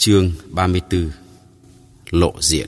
Chương 34 Lộ diện.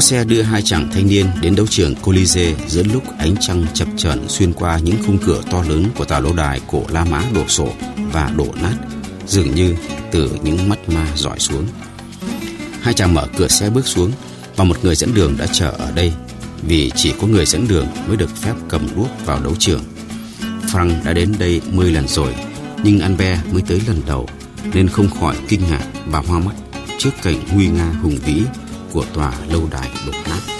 Cỗ xe đưa hai chàng thanh niên đến đấu trường Colisée giữa lúc ánh trăng chập chờn xuyên qua những khung cửa to lớn của tòa lâu đài cổ La Mã đổ sổ và đổ nát, dường như từ những mắt ma dọi xuống. Hai chàng mở cửa xe bước xuống và một người dẫn đường đã chờ ở đây vì chỉ có người dẫn đường mới được phép cầm đuốc vào đấu trường. Frank đã đến đây 10 lần rồi, nhưng Albert mới tới lần đầu nên không khỏi kinh ngạc và hoa mắt trước cảnh nguy nga hùng vĩ của tòa lâu đài đổ nát.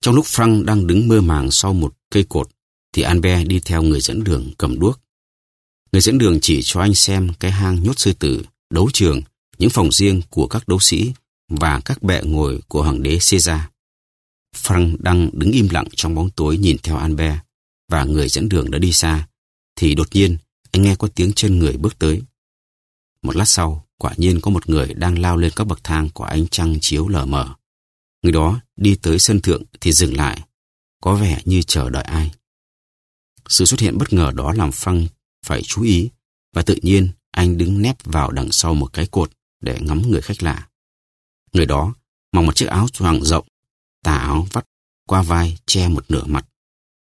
Trong lúc Frank đang đứng mơ màng sau một cây cột, thì Albert đi theo người dẫn đường cầm đuốc. Người dẫn đường chỉ cho anh xem cái hang nhốt sư tử, đấu trường, những phòng riêng của các đấu sĩ và các bệ ngồi của hoàng đế Caesar. Frank đang đứng im lặng trong bóng tối nhìn theo Albert và người dẫn đường đã đi xa, thì đột nhiên anh nghe có tiếng chân người bước tới. Một lát sau, quả nhiên có một người đang lao lên các bậc thang của ánh trăng chiếu lờ mờ. Người đó đi tới sân thượng thì dừng lại, có vẻ như chờ đợi ai. Sự xuất hiện bất ngờ đó làm Phăng phải chú ý và tự nhiên anh đứng nép vào đằng sau một cái cột để ngắm người khách lạ. Người đó mặc một chiếc áo choàng rộng, tà áo vắt qua vai che một nửa mặt,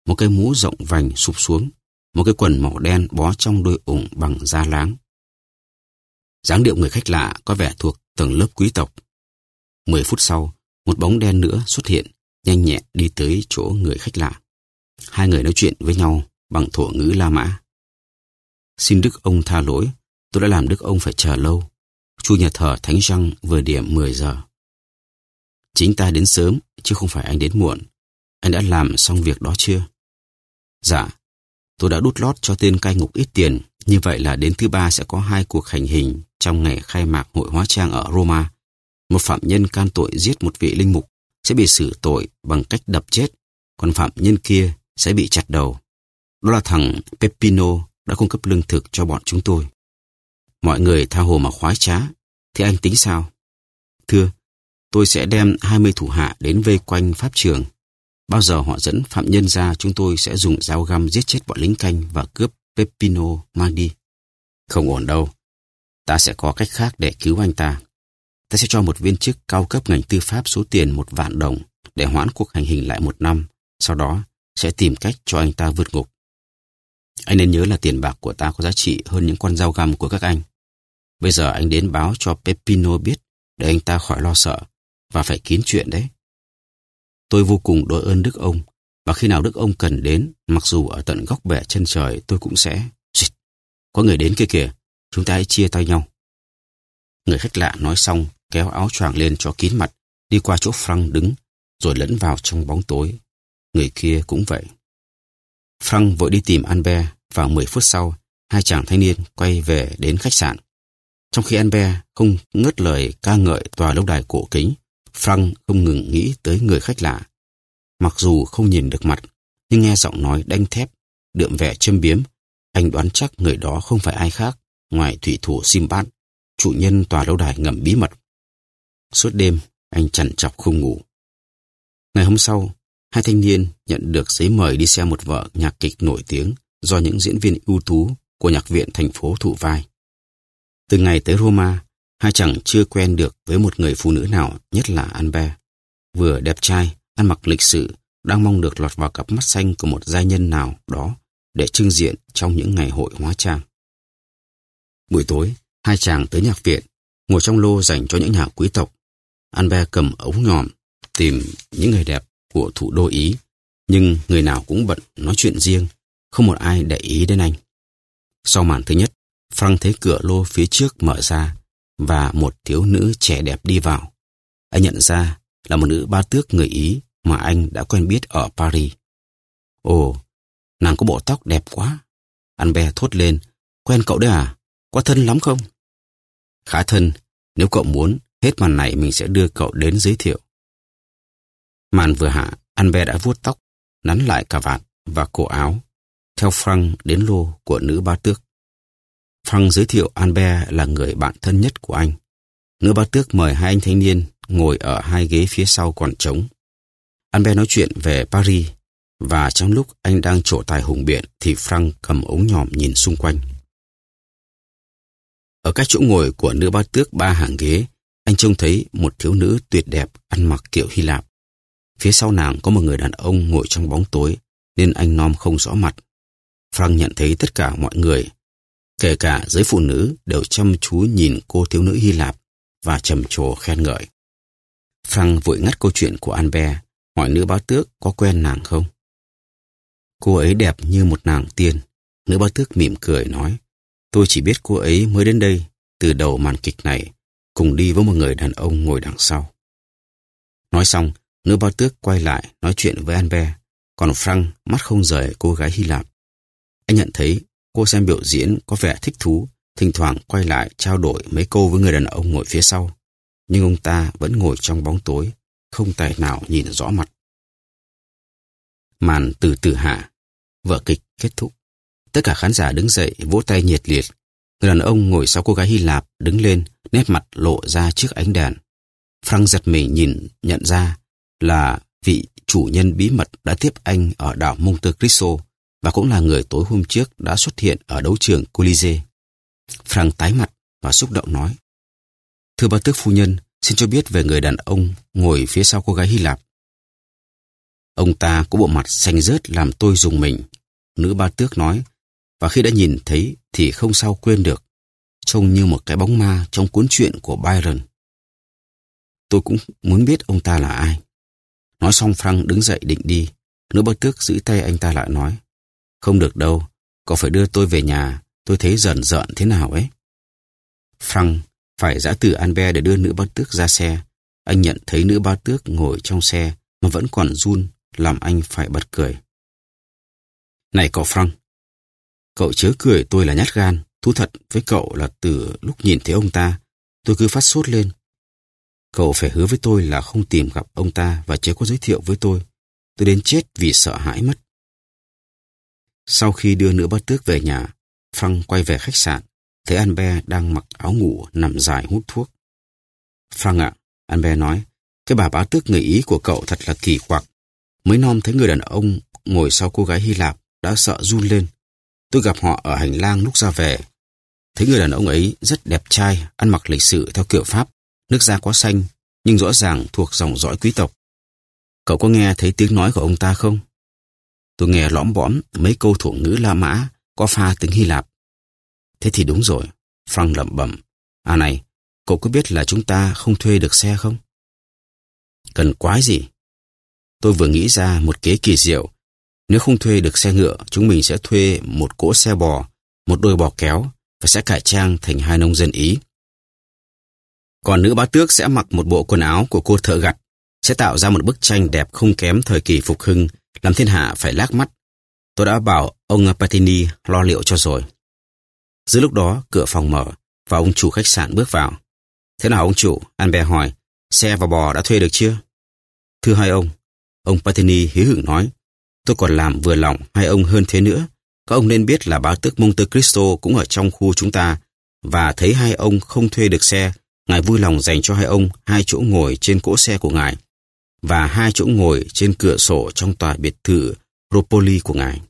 một cái mũ rộng vành sụp xuống, một cái quần màu đen bó trong đôi ủng bằng da láng. dáng điệu người khách lạ có vẻ thuộc tầng lớp quý tộc. Mười phút sau, một bóng đen nữa xuất hiện, nhanh nhẹn đi tới chỗ người khách lạ. Hai người nói chuyện với nhau bằng thổ ngữ La Mã. Xin Đức ông tha lỗi, tôi đã làm Đức ông phải chờ lâu. Chu nhà thờ Thánh Răng vừa điểm 10 giờ. Chính ta đến sớm, chứ không phải anh đến muộn. Anh đã làm xong việc đó chưa? Dạ, tôi đã đút lót cho tên cai ngục ít tiền. Như vậy là đến thứ ba sẽ có hai cuộc hành hình trong ngày khai mạc hội hóa trang ở Roma một phạm nhân can tội giết một vị linh mục sẽ bị xử tội bằng cách đập chết, còn phạm nhân kia sẽ bị chặt đầu. Đó là thằng Pepino đã cung cấp lương thực cho bọn chúng tôi. Mọi người tha hồ mà khoái trá, thì anh tính sao? Thưa, tôi sẽ đem 20 thủ hạ đến vây quanh pháp trường. Bao giờ họ dẫn phạm nhân ra chúng tôi sẽ dùng dao găm giết chết bọn lính canh và cướp Pepino mang đi. Không ổn đâu. Ta sẽ có cách khác để cứu anh ta ta sẽ cho một viên chức cao cấp ngành tư pháp số tiền một vạn đồng để hoãn cuộc hành hình lại một năm, sau đó sẽ tìm cách cho anh ta vượt ngục. Anh nên nhớ là tiền bạc của ta có giá trị hơn những con dao găm của các anh. Bây giờ anh đến báo cho Pepino biết để anh ta khỏi lo sợ và phải kín chuyện đấy. Tôi vô cùng đội ơn Đức ông và khi nào Đức ông cần đến, mặc dù ở tận góc bẻ chân trời tôi cũng sẽ... Có người đến kia kìa, chúng ta hãy chia tay nhau. Người khách lạ nói xong kéo áo choàng lên cho kín mặt, đi qua chỗ Frank đứng, rồi lẫn vào trong bóng tối. Người kia cũng vậy. Frank vội đi tìm Albert và 10 phút sau, hai chàng thanh niên quay về đến khách sạn. Trong khi Albert không ngớt lời ca ngợi tòa lâu đài cổ kính, Frank không ngừng nghĩ tới người khách lạ. Mặc dù không nhìn được mặt, nhưng nghe giọng nói đanh thép, đượm vẻ châm biếm, anh đoán chắc người đó không phải ai khác ngoài thủy thủ Simbad chủ nhân tòa lâu đài ngầm bí mật Suốt đêm, anh chằn chọc không ngủ. Ngày hôm sau, hai thanh niên nhận được giấy mời đi xem một vở nhạc kịch nổi tiếng do những diễn viên ưu tú của nhạc viện thành phố thụ vai. Từ ngày tới Roma, hai chàng chưa quen được với một người phụ nữ nào, nhất là Albert. Vừa đẹp trai, ăn mặc lịch sự, đang mong được lọt vào cặp mắt xanh của một gia nhân nào đó để trưng diện trong những ngày hội hóa trang. Buổi tối, hai chàng tới nhạc viện, ngồi trong lô dành cho những nhà quý tộc. Albert cầm ống nhòm, tìm những người đẹp của thủ đô Ý, nhưng người nào cũng bận nói chuyện riêng, không một ai để ý đến anh. Sau màn thứ nhất, Frank thấy cửa lô phía trước mở ra và một thiếu nữ trẻ đẹp đi vào. Anh nhận ra là một nữ ba tước người Ý mà anh đã quen biết ở Paris. Ồ, nàng có bộ tóc đẹp quá. Anh bè thốt lên, quen cậu đấy à? Có thân lắm không? Khá thân, nếu cậu muốn, hết màn này mình sẽ đưa cậu đến giới thiệu. Màn vừa hạ, An bè đã vuốt tóc, nắn lại cà vạt và cổ áo, theo Frank đến lô của nữ ba tước. Frank giới thiệu Albert là người bạn thân nhất của anh. Nữ ba tước mời hai anh thanh niên ngồi ở hai ghế phía sau còn trống. Albert nói chuyện về Paris và trong lúc anh đang trổ tài hùng biện thì Frank cầm ống nhòm nhìn xung quanh. Ở các chỗ ngồi của nữ ba tước ba hàng ghế, anh trông thấy một thiếu nữ tuyệt đẹp ăn mặc kiểu Hy Lạp. Phía sau nàng có một người đàn ông ngồi trong bóng tối nên anh nom không rõ mặt. Frank nhận thấy tất cả mọi người, kể cả giới phụ nữ đều chăm chú nhìn cô thiếu nữ Hy Lạp và trầm trồ khen ngợi. Frank vội ngắt câu chuyện của Albert, hỏi nữ báo tước có quen nàng không. Cô ấy đẹp như một nàng tiên. Nữ báo tước mỉm cười nói, tôi chỉ biết cô ấy mới đến đây từ đầu màn kịch này, cùng đi với một người đàn ông ngồi đằng sau. Nói xong, nữ bao tước quay lại nói chuyện với Anbe, còn Frank mắt không rời cô gái Hy Lạp. Anh nhận thấy cô xem biểu diễn có vẻ thích thú, thỉnh thoảng quay lại trao đổi mấy câu với người đàn ông ngồi phía sau. Nhưng ông ta vẫn ngồi trong bóng tối, không tài nào nhìn rõ mặt. Màn từ từ hạ, vở kịch kết thúc. Tất cả khán giả đứng dậy vỗ tay nhiệt liệt. Người đàn ông ngồi sau cô gái Hy Lạp đứng lên, nét mặt lộ ra trước ánh đèn. Frank giật mình nhìn nhận ra là vị chủ nhân bí mật đã tiếp anh ở đảo Monte Cristo và cũng là người tối hôm trước đã xuất hiện ở đấu trường Colisée. Frank tái mặt và xúc động nói. Thưa bà tước phu nhân, xin cho biết về người đàn ông ngồi phía sau cô gái Hy Lạp. Ông ta có bộ mặt xanh rớt làm tôi dùng mình. Nữ ba tước nói, và khi đã nhìn thấy thì không sao quên được. Trông như một cái bóng ma trong cuốn truyện của Byron. Tôi cũng muốn biết ông ta là ai. Nói xong Frank đứng dậy định đi. Nữ bất tước giữ tay anh ta lại nói. Không được đâu, cậu phải đưa tôi về nhà, tôi thấy dần dợn thế nào ấy. Frank phải giã từ Albert để đưa nữ bác tước ra xe. Anh nhận thấy nữ bác tước ngồi trong xe mà vẫn còn run, làm anh phải bật cười. Này cậu Frank, cậu chớ cười tôi là nhát gan, thú thật với cậu là từ lúc nhìn thấy ông ta, tôi cứ phát sốt lên. Cậu phải hứa với tôi là không tìm gặp ông ta và chớ có giới thiệu với tôi. Tôi đến chết vì sợ hãi mất. Sau khi đưa nữ bát tước về nhà, Phăng quay về khách sạn, thấy an be đang mặc áo ngủ nằm dài hút thuốc. Phăng ạ, à, be nói, cái bà bá tước người Ý của cậu thật là kỳ quặc. Mới nom thấy người đàn ông ngồi sau cô gái Hy Lạp đã sợ run lên. Tôi gặp họ ở hành lang lúc ra về. Thấy người đàn ông ấy rất đẹp trai, ăn mặc lịch sự theo kiểu Pháp, nước da có xanh, nhưng rõ ràng thuộc dòng dõi quý tộc. Cậu có nghe thấy tiếng nói của ông ta không? Tôi nghe lõm bõm mấy câu thủ ngữ La Mã có pha tiếng Hy Lạp. Thế thì đúng rồi, Frank lẩm bẩm. À này, cậu có biết là chúng ta không thuê được xe không? Cần quái gì? Tôi vừa nghĩ ra một kế kỳ diệu. Nếu không thuê được xe ngựa, chúng mình sẽ thuê một cỗ xe bò, một đôi bò kéo và sẽ cải trang thành hai nông dân Ý. Còn nữ bá tước sẽ mặc một bộ quần áo của cô thợ gặt, sẽ tạo ra một bức tranh đẹp không kém thời kỳ phục hưng làm thiên hạ phải lác mắt. Tôi đã bảo ông Patini lo liệu cho rồi. Giữa lúc đó, cửa phòng mở và ông chủ khách sạn bước vào. Thế nào ông chủ? Albert hỏi. Xe và bò đã thuê được chưa? Thưa hai ông, ông Patini hí hửng nói. Tôi còn làm vừa lòng hai ông hơn thế nữa. Các ông nên biết là báo tước Monte Cristo cũng ở trong khu chúng ta và thấy hai ông không thuê được xe, ngài vui lòng dành cho hai ông hai chỗ ngồi trên cỗ xe của ngài và hai chỗ ngồi trên cửa sổ trong tòa biệt thự Ropoli của ngài.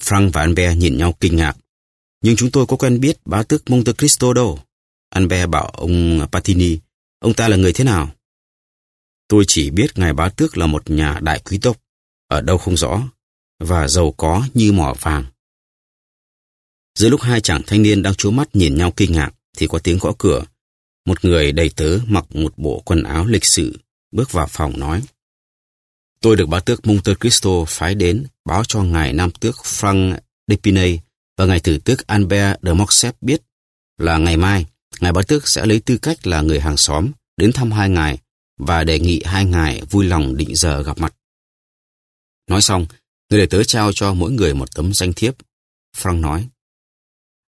Frank và Albert nhìn nhau kinh ngạc. Nhưng chúng tôi có quen biết bá tước Monte Cristo đâu. Albert bảo ông Patini, ông ta là người thế nào? Tôi chỉ biết ngài bá tước là một nhà đại quý tộc, ở đâu không rõ, và giàu có như mỏ vàng. Giữa lúc hai chàng thanh niên đang trố mắt nhìn nhau kinh ngạc, thì có tiếng gõ cửa. Một người đầy tớ mặc một bộ quần áo lịch sự, bước vào phòng nói. Tôi được bá tước Monte Cristo phái đến báo cho ngài nam tước Frank Depinay và ngài tử tước Albert de Morcerf biết là ngày mai, ngài bá tước sẽ lấy tư cách là người hàng xóm đến thăm hai ngài và đề nghị hai ngài vui lòng định giờ gặp mặt. Nói xong, người đầy tớ trao cho mỗi người một tấm danh thiếp. Frank nói,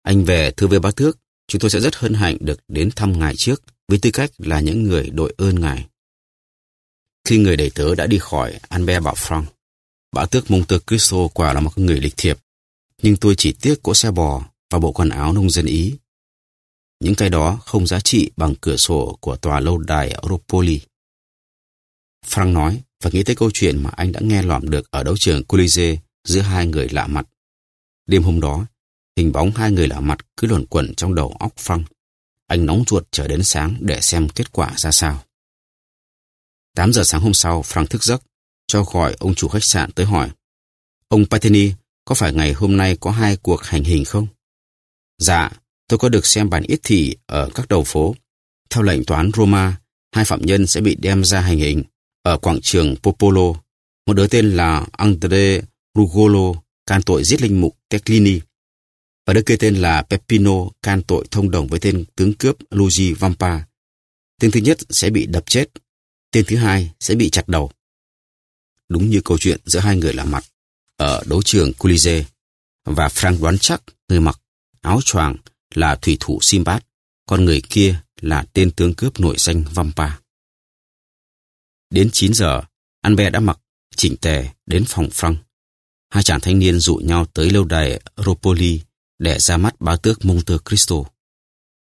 Anh về thưa với bá thước, chúng tôi sẽ rất hân hạnh được đến thăm ngài trước với tư cách là những người đội ơn ngài. Khi người đầy tớ đã đi khỏi, Albert bảo Frank, bá tước Monte Cristo quả là một người lịch thiệp, nhưng tôi chỉ tiếc cỗ xe bò và bộ quần áo nông dân Ý. Những cái đó không giá trị bằng cửa sổ của tòa lâu đài Europoli. Frank nói và nghĩ tới câu chuyện mà anh đã nghe lỏm được ở đấu trường Colisée giữa hai người lạ mặt. Đêm hôm đó, hình bóng hai người lạ mặt cứ luẩn quẩn trong đầu óc Phăng Anh nóng ruột chờ đến sáng để xem kết quả ra sao. 8 giờ sáng hôm sau, Frank thức giấc, cho gọi ông chủ khách sạn tới hỏi. Ông Patini, có phải ngày hôm nay có hai cuộc hành hình không? Dạ, tôi có được xem bản ít thị ở các đầu phố. Theo lệnh toán Roma, hai phạm nhân sẽ bị đem ra hành hình ở quảng trường Popolo. Một đứa tên là Andre Rugolo can tội giết linh mục Teclini và đứa kia tên là Peppino can tội thông đồng với tên tướng cướp Luigi Vampa. Tên thứ nhất sẽ bị đập chết, tên thứ hai sẽ bị chặt đầu. Đúng như câu chuyện giữa hai người lạ mặt ở đấu trường Colisée và Frank đoán chắc người mặc áo choàng là thủy thủ Simbad, còn người kia là tên tướng cướp nổi danh Vampa. Đến 9 giờ, An Bè đã mặc chỉnh tề đến phòng Frank. Hai chàng thanh niên dụ nhau tới lâu đài Ropoli để ra mắt bá tước Monte Cristo.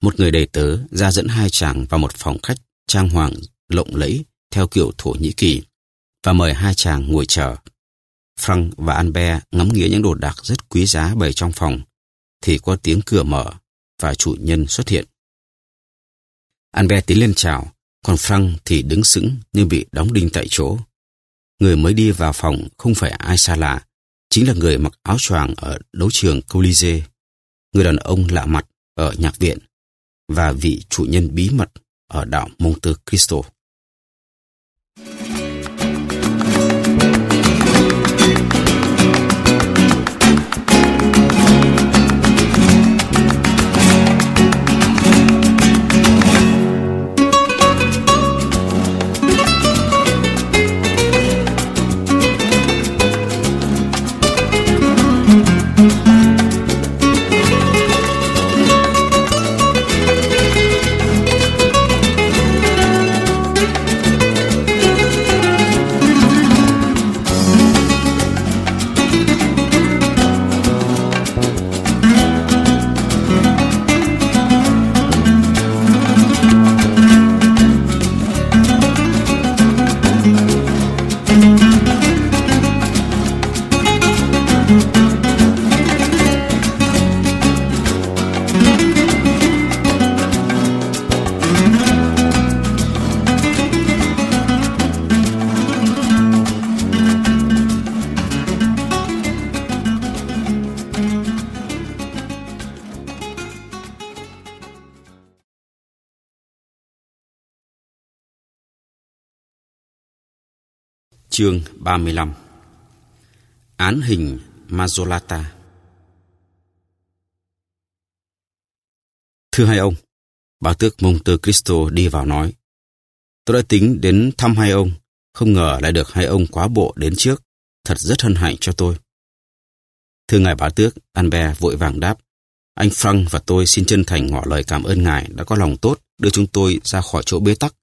Một người đầy tớ ra dẫn hai chàng vào một phòng khách trang hoàng lộng lẫy theo kiểu Thổ Nhĩ Kỳ và mời hai chàng ngồi chờ. Frank và Albert ngắm nghía những đồ đạc rất quý giá bày trong phòng, thì có tiếng cửa mở và chủ nhân xuất hiện. Albert tiến lên chào, còn Frank thì đứng sững như bị đóng đinh tại chỗ. Người mới đi vào phòng không phải ai xa lạ, chính là người mặc áo choàng ở đấu trường Colisée, người đàn ông lạ mặt ở nhạc viện và vị chủ nhân bí mật ở đảo Monte Cristo. Chương 35 Án hình Mazolata Thưa hai ông, bà tước Monte Cristo đi vào nói. Tôi đã tính đến thăm hai ông, không ngờ lại được hai ông quá bộ đến trước. Thật rất hân hạnh cho tôi. Thưa ngài bà tước, Albert vội vàng đáp. Anh Frank và tôi xin chân thành ngỏ lời cảm ơn ngài đã có lòng tốt đưa chúng tôi ra khỏi chỗ bế tắc.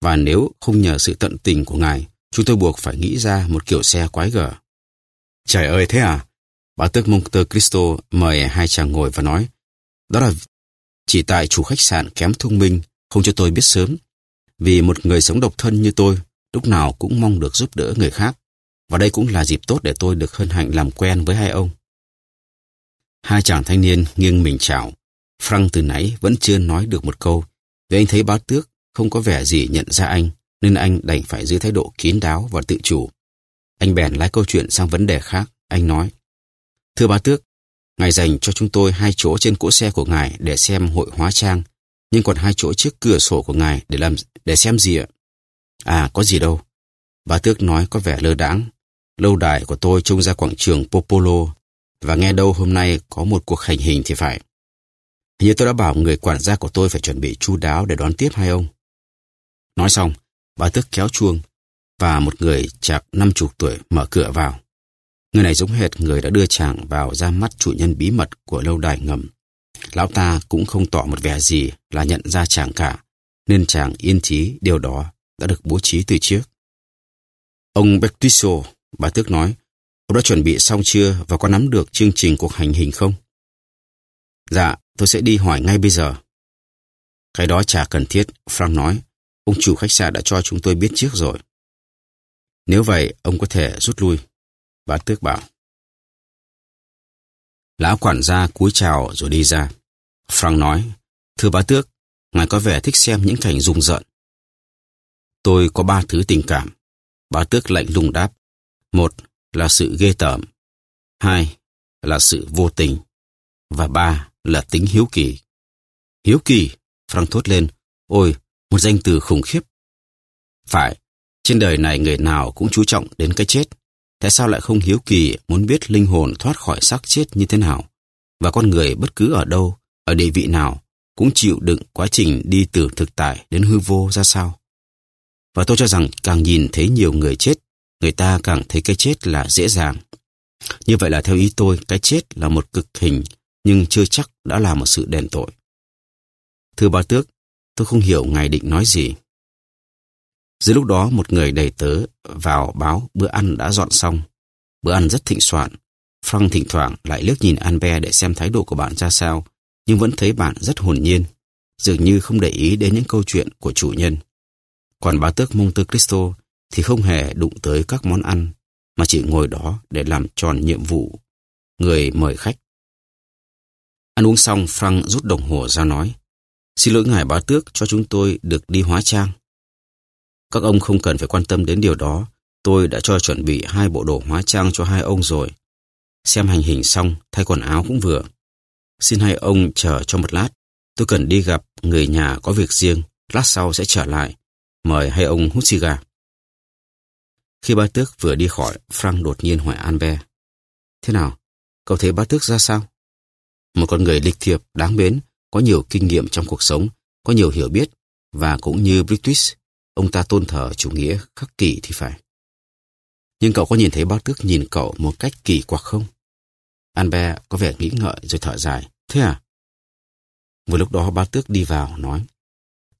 Và nếu không nhờ sự tận tình của ngài, chúng tôi buộc phải nghĩ ra một kiểu xe quái gở. Trời ơi thế à? Bà tước Monte Cristo mời hai chàng ngồi và nói, đó là chỉ tại chủ khách sạn kém thông minh, không cho tôi biết sớm. Vì một người sống độc thân như tôi, lúc nào cũng mong được giúp đỡ người khác. Và đây cũng là dịp tốt để tôi được hân hạnh làm quen với hai ông. Hai chàng thanh niên nghiêng mình chào. Frank từ nãy vẫn chưa nói được một câu. Vì anh thấy bá tước không có vẻ gì nhận ra anh, nên anh đành phải giữ thái độ kín đáo và tự chủ. Anh bèn lái câu chuyện sang vấn đề khác. Anh nói, Thưa bá tước, ngài dành cho chúng tôi hai chỗ trên cỗ xe của ngài để xem hội hóa trang, nhưng còn hai chỗ trước cửa sổ của ngài để làm để xem gì ạ? À, có gì đâu. Bá tước nói có vẻ lơ đãng. Lâu đài của tôi trông ra quảng trường Popolo và nghe đâu hôm nay có một cuộc hành hình thì phải. Hình như tôi đã bảo người quản gia của tôi phải chuẩn bị chu đáo để đón tiếp hai ông. Nói xong, bà tước kéo chuông và một người chạc năm chục tuổi mở cửa vào. Người này giống hệt người đã đưa chàng vào ra mắt chủ nhân bí mật của lâu đài ngầm. Lão ta cũng không tỏ một vẻ gì là nhận ra chàng cả, nên chàng yên trí điều đó đã được bố trí từ trước. Ông Bectiso, bà tước nói, ông đã chuẩn bị xong chưa và có nắm được chương trình cuộc hành hình không? Dạ, tôi sẽ đi hỏi ngay bây giờ. Cái đó chả cần thiết, Frank nói. Ông chủ khách sạn đã cho chúng tôi biết trước rồi. Nếu vậy, ông có thể rút lui. Bá tước bảo. Lão quản gia cúi chào rồi đi ra. Frank nói, thưa bá tước, ngài có vẻ thích xem những cảnh rùng rợn. Tôi có ba thứ tình cảm. Bá tước lạnh lùng đáp. Một là sự ghê tởm. Hai là sự vô tình. Và ba là tính hiếu kỳ. Hiếu kỳ, Frank thốt lên. Ôi, một danh từ khủng khiếp. Phải, trên đời này người nào cũng chú trọng đến cái chết. Tại sao lại không hiếu kỳ muốn biết linh hồn thoát khỏi xác chết như thế nào? Và con người bất cứ ở đâu, ở địa vị nào, cũng chịu đựng quá trình đi từ thực tại đến hư vô ra sao? Và tôi cho rằng càng nhìn thấy nhiều người chết, người ta càng thấy cái chết là dễ dàng. Như vậy là theo ý tôi, cái chết là một cực hình, nhưng chưa chắc đã là một sự đền tội. Thưa ba tước, tôi không hiểu ngài định nói gì. giữa lúc đó một người đầy tớ vào báo bữa ăn đã dọn xong. Bữa ăn rất thịnh soạn. Frank thỉnh thoảng lại liếc nhìn Albert để xem thái độ của bạn ra sao, nhưng vẫn thấy bạn rất hồn nhiên, dường như không để ý đến những câu chuyện của chủ nhân. Còn bá tước Monte Cristo thì không hề đụng tới các món ăn, mà chỉ ngồi đó để làm tròn nhiệm vụ người mời khách. Ăn uống xong, Frank rút đồng hồ ra nói, Xin lỗi ngài bá tước cho chúng tôi được đi hóa trang. Các ông không cần phải quan tâm đến điều đó. Tôi đã cho chuẩn bị hai bộ đồ hóa trang cho hai ông rồi. Xem hành hình xong, thay quần áo cũng vừa. Xin hai ông chờ cho một lát. Tôi cần đi gặp người nhà có việc riêng. Lát sau sẽ trở lại. Mời hai ông hút xì gà. Khi ba tước vừa đi khỏi, Frank đột nhiên hỏi Albert. Thế nào? Cậu thấy ba tước ra sao? Một con người lịch thiệp, đáng mến, có nhiều kinh nghiệm trong cuộc sống, có nhiều hiểu biết, và cũng như British, ông ta tôn thờ chủ nghĩa khắc kỷ thì phải. Nhưng cậu có nhìn thấy bác tước nhìn cậu một cách kỳ quặc không? Albert có vẻ nghĩ ngợi rồi thở dài. Thế à? Vừa lúc đó bác tước đi vào, nói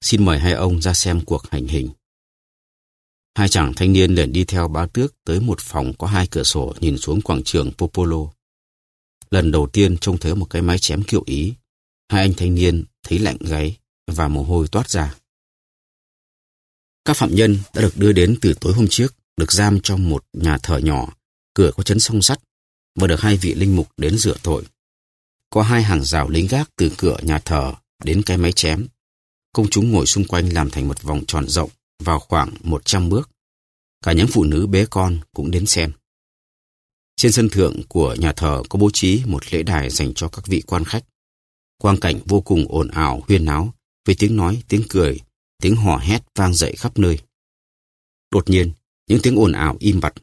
Xin mời hai ông ra xem cuộc hành hình. Hai chàng thanh niên liền đi theo bá tước tới một phòng có hai cửa sổ nhìn xuống quảng trường Popolo. Lần đầu tiên trông thấy một cái máy chém kiểu Ý, hai anh thanh niên thấy lạnh gáy và mồ hôi toát ra. Các phạm nhân đã được đưa đến từ tối hôm trước, được giam trong một nhà thờ nhỏ, cửa có chấn song sắt và được hai vị linh mục đến rửa tội. Có hai hàng rào lính gác từ cửa nhà thờ đến cái máy chém. Công chúng ngồi xung quanh làm thành một vòng tròn rộng vào khoảng 100 bước. Cả những phụ nữ bế con cũng đến xem. Trên sân thượng của nhà thờ có bố trí một lễ đài dành cho các vị quan khách. Quang cảnh vô cùng ồn ào, huyên náo, với tiếng nói, tiếng cười, tiếng hò hét vang dậy khắp nơi. Đột nhiên, những tiếng ồn ào im bặt.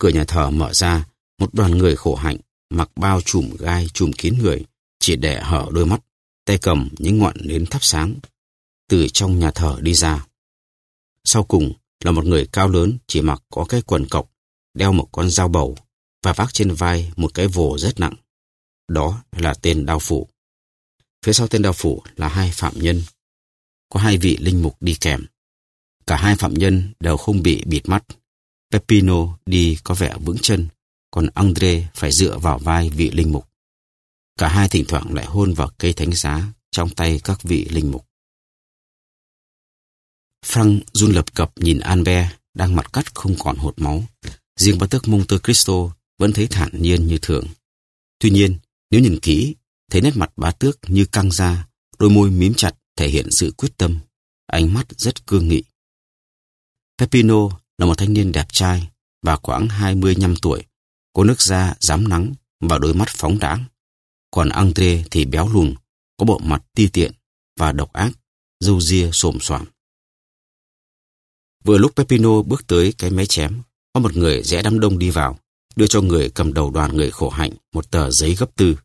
Cửa nhà thờ mở ra, một đoàn người khổ hạnh, mặc bao trùm gai trùm kín người, chỉ để hở đôi mắt, tay cầm những ngọn nến thắp sáng. Từ trong nhà thờ đi ra. Sau cùng là một người cao lớn chỉ mặc có cái quần cộc, đeo một con dao bầu và vác trên vai một cái vồ rất nặng. Đó là tên đao phủ. Phía sau tên đao phủ là hai phạm nhân. Có hai vị linh mục đi kèm. Cả hai phạm nhân đều không bị bịt mắt. Pepino đi có vẻ vững chân, còn Andre phải dựa vào vai vị linh mục. Cả hai thỉnh thoảng lại hôn vào cây thánh giá trong tay các vị linh mục. Frank run lập cập nhìn Albert đang mặt cắt không còn hột máu. Riêng bá tước Monte Cristo vẫn thấy thản nhiên như thường. Tuy nhiên, Nếu nhìn kỹ, thấy nét mặt bá tước như căng ra, đôi môi mím chặt thể hiện sự quyết tâm, ánh mắt rất cương nghị. Pepino là một thanh niên đẹp trai và khoảng 25 tuổi, có nước da rám nắng và đôi mắt phóng đãng. Còn Andre thì béo lùn, có bộ mặt ti tiện và độc ác, râu ria xồm xoàm. Vừa lúc Pepino bước tới cái máy chém, có một người rẽ đám đông đi vào, đưa cho người cầm đầu đoàn người khổ hạnh một tờ giấy gấp tư.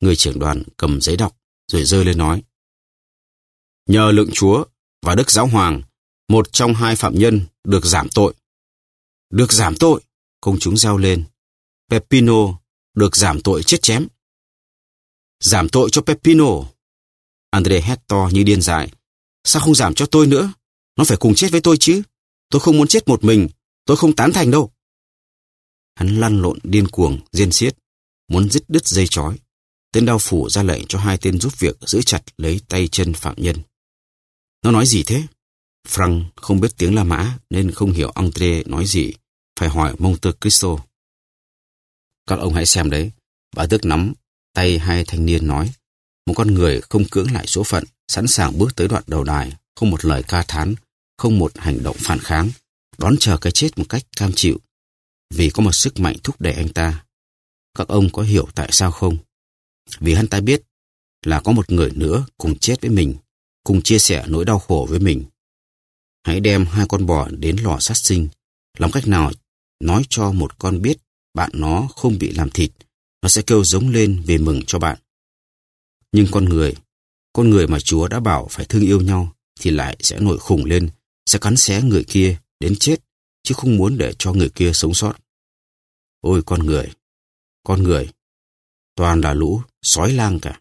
Người trưởng đoàn cầm giấy đọc, rồi rơi lên nói. Nhờ lượng chúa và đức giáo hoàng, một trong hai phạm nhân được giảm tội. Được giảm tội, công chúng reo lên. Pepino được giảm tội chết chém. Giảm tội cho Pepino. Andre hét to như điên dại. Sao không giảm cho tôi nữa? Nó phải cùng chết với tôi chứ. Tôi không muốn chết một mình. Tôi không tán thành đâu. Hắn lăn lộn điên cuồng, diên xiết, muốn dứt đứt dây chói. Tên đao phủ ra lệnh cho hai tên giúp việc giữ chặt lấy tay chân phạm nhân. Nó nói gì thế? Frank không biết tiếng La Mã nên không hiểu Andre nói gì, phải hỏi Monte Cristo. Các ông hãy xem đấy, bà tước nắm tay hai thanh niên nói. Một con người không cưỡng lại số phận, sẵn sàng bước tới đoạn đầu đài, không một lời ca thán, không một hành động phản kháng, đón chờ cái chết một cách cam chịu, vì có một sức mạnh thúc đẩy anh ta. Các ông có hiểu tại sao không? Vì hắn ta biết là có một người nữa cùng chết với mình, cùng chia sẻ nỗi đau khổ với mình. Hãy đem hai con bò đến lò sát sinh, làm cách nào nói cho một con biết bạn nó không bị làm thịt, nó sẽ kêu giống lên về mừng cho bạn. Nhưng con người, con người mà Chúa đã bảo phải thương yêu nhau thì lại sẽ nổi khủng lên, sẽ cắn xé người kia đến chết, chứ không muốn để cho người kia sống sót. Ôi con người, con người, toàn là lũ, sói lang cả.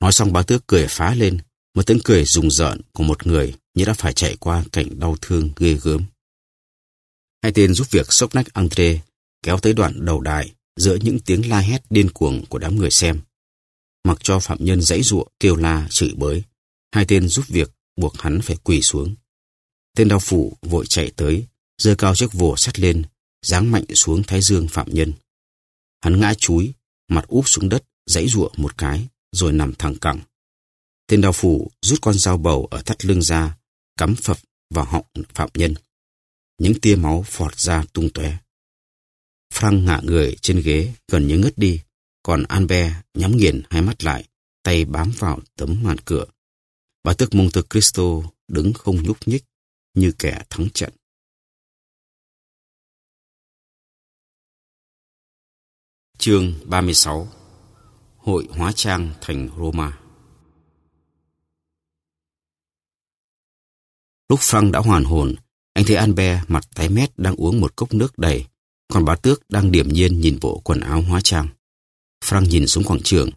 Nói xong bá tước cười phá lên, một tiếng cười rùng rợn của một người như đã phải chạy qua cảnh đau thương ghê gớm. Hai tên giúp việc sốc nách Andre kéo tới đoạn đầu đài giữa những tiếng la hét điên cuồng của đám người xem. Mặc cho phạm nhân dãy ruộng kêu la chửi bới, hai tên giúp việc buộc hắn phải quỳ xuống. Tên đau phủ vội chạy tới, giơ cao chiếc vồ sắt lên, giáng mạnh xuống thái dương phạm nhân. Hắn ngã chúi, mặt úp xuống đất, dãy ruộng một cái, rồi nằm thẳng cẳng. Tên đao phủ rút con dao bầu ở thắt lưng ra, cắm phập vào họng phạm nhân. Những tia máu phọt ra tung tóe. Frank ngả người trên ghế gần như ngất đi, còn Albert nhắm nghiền hai mắt lại, tay bám vào tấm màn cửa. Bà tước Monte Cristo đứng không nhúc nhích như kẻ thắng trận. Chương 36 Hội hóa trang thành Roma Lúc Frank đã hoàn hồn, anh thấy Albert mặt tái mét đang uống một cốc nước đầy, còn bá tước đang điểm nhiên nhìn bộ quần áo hóa trang. Frank nhìn xuống quảng trường,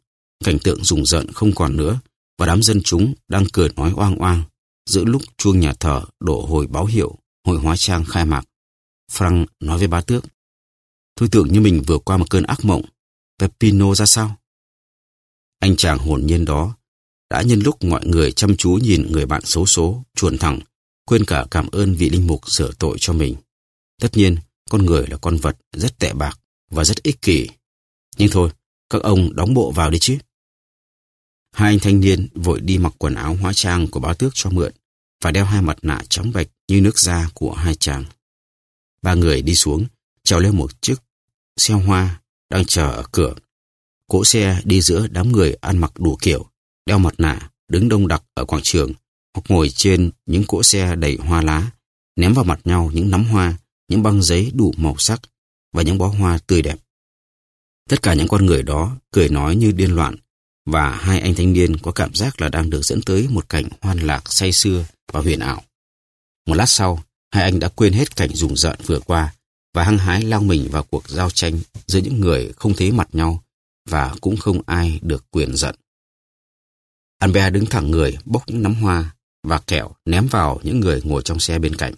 cảnh tượng rùng rợn không còn nữa, và đám dân chúng đang cười nói oang oang, giữa lúc chuông nhà thờ đổ hồi báo hiệu, hội hóa trang khai mạc. Frank nói với bá tước, tôi tưởng như mình vừa qua một cơn ác mộng, Peppino ra sao? Anh chàng hồn nhiên đó đã nhân lúc mọi người chăm chú nhìn người bạn xấu số, chuồn thẳng, quên cả cảm ơn vị linh mục sửa tội cho mình. Tất nhiên, con người là con vật rất tệ bạc và rất ích kỷ. Nhưng thôi, các ông đóng bộ vào đi chứ. Hai anh thanh niên vội đi mặc quần áo hóa trang của báo tước cho mượn và đeo hai mặt nạ trắng bạch như nước da của hai chàng. Ba người đi xuống, trèo lên một chiếc xe hoa đang chờ ở cửa. Cỗ xe đi giữa đám người ăn mặc đủ kiểu, đeo mặt nạ, đứng đông đặc ở quảng trường hoặc ngồi trên những cỗ xe đầy hoa lá, ném vào mặt nhau những nắm hoa, những băng giấy đủ màu sắc và những bó hoa tươi đẹp. Tất cả những con người đó cười nói như điên loạn và hai anh thanh niên có cảm giác là đang được dẫn tới một cảnh hoan lạc say sưa và huyền ảo. Một lát sau, hai anh đã quên hết cảnh rùng rợn vừa qua và hăng hái lao mình vào cuộc giao tranh giữa những người không thấy mặt nhau và cũng không ai được quyền giận. Albert đứng thẳng người bốc những nắm hoa và kẹo ném vào những người ngồi trong xe bên cạnh.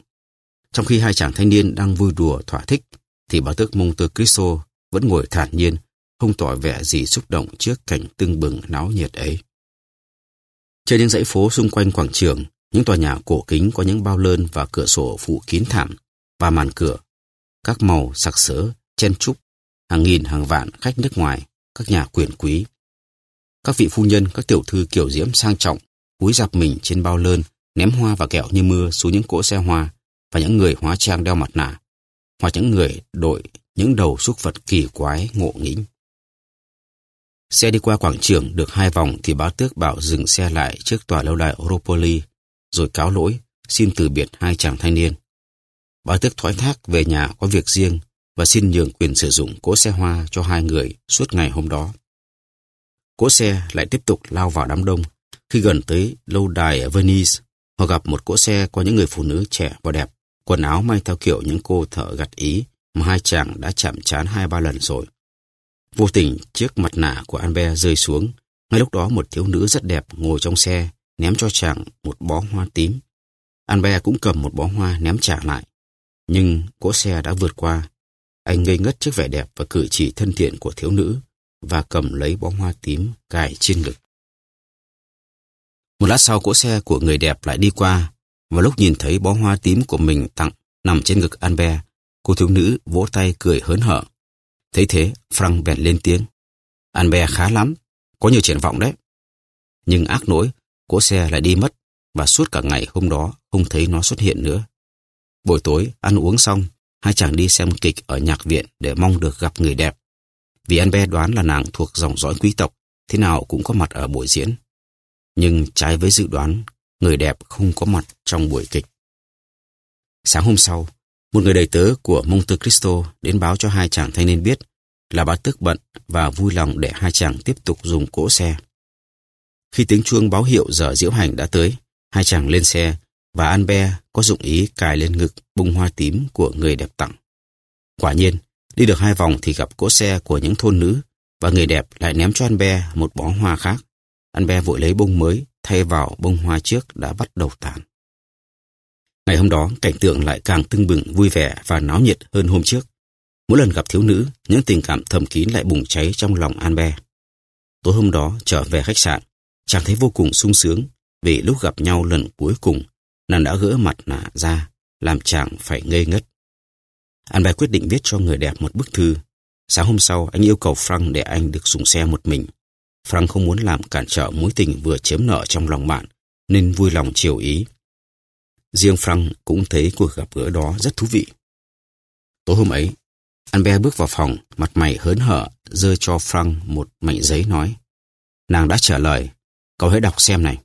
Trong khi hai chàng thanh niên đang vui đùa thỏa thích, thì bà tước Monte Cristo vẫn ngồi thản nhiên, không tỏ vẻ gì xúc động trước cảnh tưng bừng náo nhiệt ấy. Trên những dãy phố xung quanh quảng trường, những tòa nhà cổ kính có những bao lơn và cửa sổ phủ kín thảm và màn cửa, các màu sặc sỡ, chen chúc, hàng nghìn hàng vạn khách nước ngoài các nhà quyền quý. Các vị phu nhân, các tiểu thư kiểu diễm sang trọng, cúi dạp mình trên bao lơn, ném hoa và kẹo như mưa xuống những cỗ xe hoa, và những người hóa trang đeo mặt nạ, hoặc những người đội những đầu súc vật kỳ quái ngộ nghĩnh. Xe đi qua quảng trường được hai vòng thì bá tước bảo dừng xe lại trước tòa lâu đài Oropoli, rồi cáo lỗi, xin từ biệt hai chàng thanh niên bà tước thoái thác về nhà có việc riêng và xin nhường quyền sử dụng cỗ xe hoa cho hai người suốt ngày hôm đó. Cỗ xe lại tiếp tục lao vào đám đông. Khi gần tới lâu đài ở Venice, họ gặp một cỗ xe có những người phụ nữ trẻ và đẹp, quần áo may theo kiểu những cô thợ gặt ý mà hai chàng đã chạm trán hai ba lần rồi. Vô tình, chiếc mặt nạ của Albert rơi xuống. Ngay lúc đó một thiếu nữ rất đẹp ngồi trong xe, ném cho chàng một bó hoa tím. Albert cũng cầm một bó hoa ném trả lại. Nhưng cỗ xe đã vượt qua. Anh ngây ngất trước vẻ đẹp và cử chỉ thân thiện của thiếu nữ và cầm lấy bó hoa tím cài trên ngực. Một lát sau cỗ xe của người đẹp lại đi qua và lúc nhìn thấy bó hoa tím của mình tặng nằm trên ngực Albert, cô thiếu nữ vỗ tay cười hớn hở. Thấy thế, Frank bèn lên tiếng. Albert khá lắm, có nhiều triển vọng đấy. Nhưng ác nỗi, cỗ xe lại đi mất và suốt cả ngày hôm đó không thấy nó xuất hiện nữa. Buổi tối, ăn uống xong, hai chàng đi xem kịch ở nhạc viện để mong được gặp người đẹp. Vì anh bé đoán là nàng thuộc dòng dõi quý tộc, thế nào cũng có mặt ở buổi diễn. Nhưng trái với dự đoán, người đẹp không có mặt trong buổi kịch. Sáng hôm sau, một người đầy tớ của Monte Cristo đến báo cho hai chàng thanh niên biết là bà tức bận và vui lòng để hai chàng tiếp tục dùng cỗ xe. Khi tiếng chuông báo hiệu giờ diễu hành đã tới, hai chàng lên xe và an be có dụng ý cài lên ngực bông hoa tím của người đẹp tặng. Quả nhiên, đi được hai vòng thì gặp cỗ xe của những thôn nữ và người đẹp lại ném cho an be một bó hoa khác. an be vội lấy bông mới thay vào bông hoa trước đã bắt đầu tàn. Ngày hôm đó, cảnh tượng lại càng tưng bừng, vui vẻ và náo nhiệt hơn hôm trước. Mỗi lần gặp thiếu nữ, những tình cảm thầm kín lại bùng cháy trong lòng an be. Tối hôm đó, trở về khách sạn, chàng thấy vô cùng sung sướng vì lúc gặp nhau lần cuối cùng, nàng đã gỡ mặt nạ ra, làm chàng phải ngây ngất. Albert quyết định viết cho người đẹp một bức thư. Sáng hôm sau, anh yêu cầu Frank để anh được dùng xe một mình. Frank không muốn làm cản trở mối tình vừa chiếm nợ trong lòng bạn, nên vui lòng chiều ý. Riêng Frank cũng thấy cuộc gặp gỡ đó rất thú vị. Tối hôm ấy, Albert bước vào phòng, mặt mày hớn hở, dơ cho Frank một mảnh giấy nói. Nàng đã trả lời, cậu hãy đọc xem này.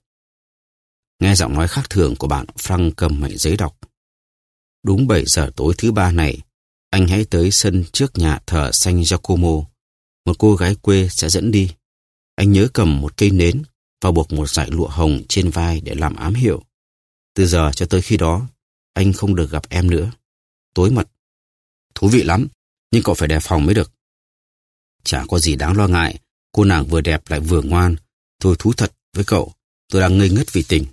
Nghe giọng nói khác thường của bạn, Frank cầm mảnh giấy đọc. Đúng 7 giờ tối thứ ba này, anh hãy tới sân trước nhà thờ San Giacomo. Một cô gái quê sẽ dẫn đi. Anh nhớ cầm một cây nến và buộc một dải lụa hồng trên vai để làm ám hiệu. Từ giờ cho tới khi đó, anh không được gặp em nữa. Tối mật. Thú vị lắm, nhưng cậu phải đề phòng mới được. Chả có gì đáng lo ngại, cô nàng vừa đẹp lại vừa ngoan. Tôi thú thật với cậu, tôi đang ngây ngất vì tình.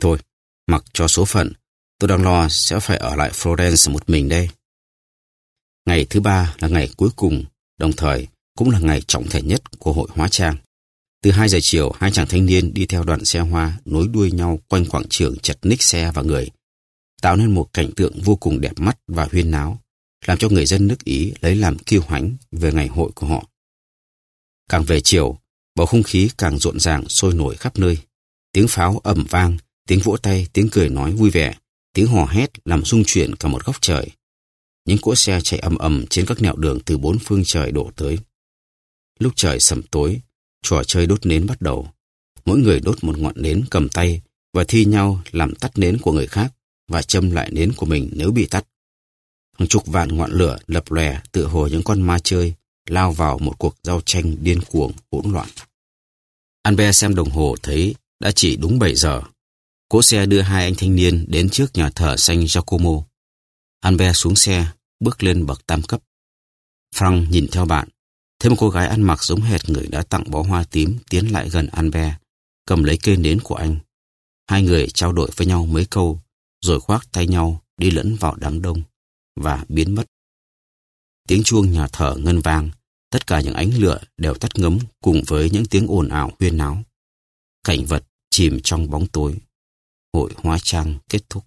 Thôi, mặc cho số phận, tôi đang lo sẽ phải ở lại Florence một mình đây. Ngày thứ ba là ngày cuối cùng, đồng thời cũng là ngày trọng thể nhất của hội hóa trang. Từ 2 giờ chiều, hai chàng thanh niên đi theo đoàn xe hoa nối đuôi nhau quanh quảng trường chật ních xe và người, tạo nên một cảnh tượng vô cùng đẹp mắt và huyên náo, làm cho người dân nước Ý lấy làm kiêu hãnh về ngày hội của họ. Càng về chiều, bầu không khí càng rộn ràng sôi nổi khắp nơi. Tiếng pháo ầm vang, tiếng vỗ tay, tiếng cười nói vui vẻ, tiếng hò hét làm rung chuyển cả một góc trời. Những cỗ xe chạy ầm ầm trên các nẻo đường từ bốn phương trời đổ tới. Lúc trời sầm tối, trò chơi đốt nến bắt đầu. Mỗi người đốt một ngọn nến cầm tay và thi nhau làm tắt nến của người khác và châm lại nến của mình nếu bị tắt. Hàng chục vạn ngọn lửa lập lòe tựa hồ những con ma chơi lao vào một cuộc giao tranh điên cuồng hỗn loạn. Albert xem đồng hồ thấy đã chỉ đúng 7 giờ. Cỗ xe đưa hai anh thanh niên đến trước nhà thờ xanh Giacomo. Albert xuống xe, bước lên bậc tam cấp. Frank nhìn theo bạn, Thấy một cô gái ăn mặc giống hệt người đã tặng bó hoa tím tiến lại gần Albert, cầm lấy cây nến của anh. Hai người trao đổi với nhau mấy câu, rồi khoác tay nhau đi lẫn vào đám đông và biến mất. Tiếng chuông nhà thờ ngân vang, tất cả những ánh lửa đều tắt ngấm cùng với những tiếng ồn ào huyên náo. Cảnh vật chìm trong bóng tối. Hội hóa trang kết thúc.